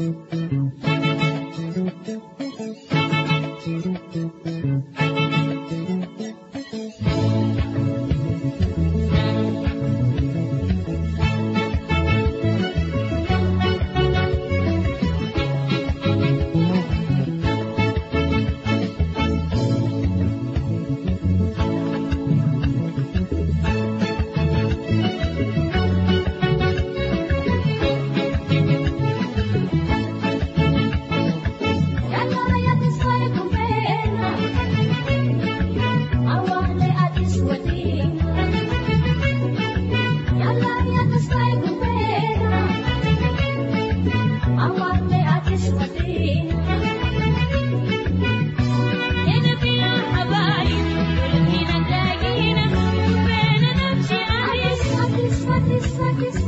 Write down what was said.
Thank you. What is, what is, what is, what is,